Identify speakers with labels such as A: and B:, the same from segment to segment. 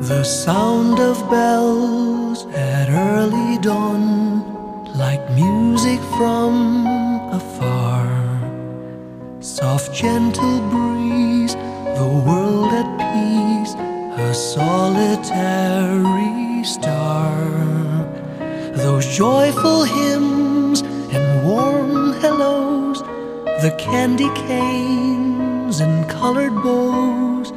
A: The sound of bells at early dawn, like music from afar. Soft, gentle breeze, the world at peace, a solitary star. Those joyful hymns and warm hellos, the candy canes and colored bows,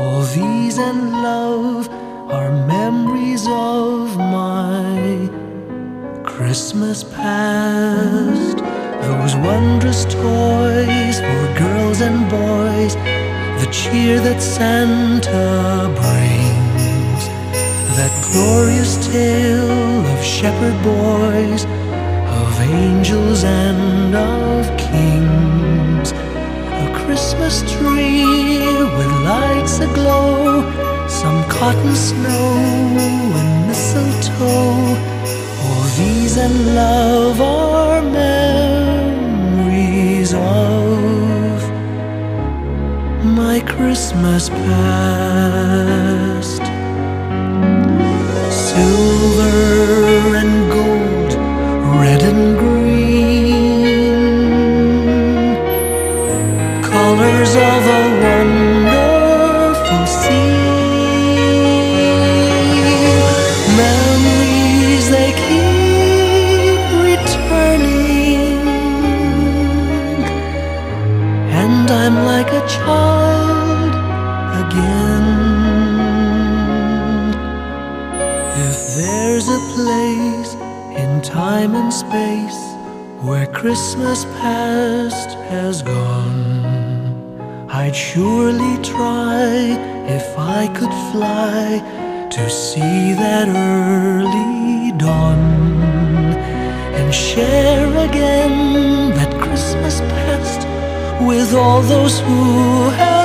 A: all these and love are memories of my Christmas past. Those wondrous toys for girls and boys, the cheer that Santa brings, that glorious tale of shepherd boys, of angels and of aglow, some cotton snow and mistletoe. All these and love are memories of my Christmas past. Silver and a place in time and space where Christmas past has gone, I'd surely try if I could fly to see that early dawn and share again that Christmas past with all those who have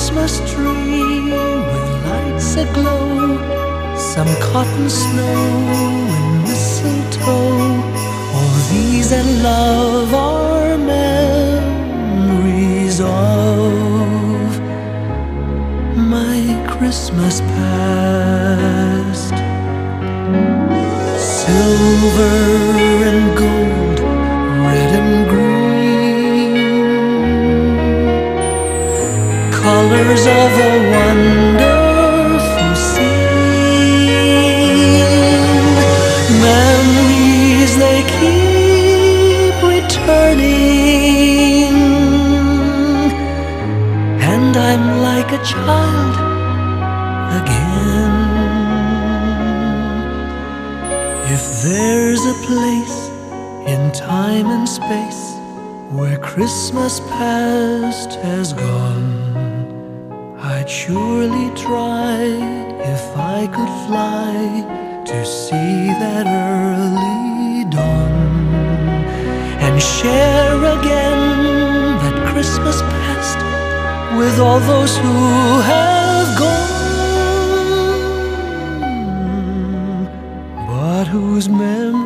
A: Christmas tree with lights aglow, some cotton snow and mistletoe. All these and love are memories of my Christmas past. Silver and gold, red and green colors of a wonderful scene. Memories they keep returning, and I'm like a child again. If there's a place in time and space where Christmas past has gone, I'd surely try if I could fly to see that early dawn and share again that Christmas past with all those who have gone, but whose memory.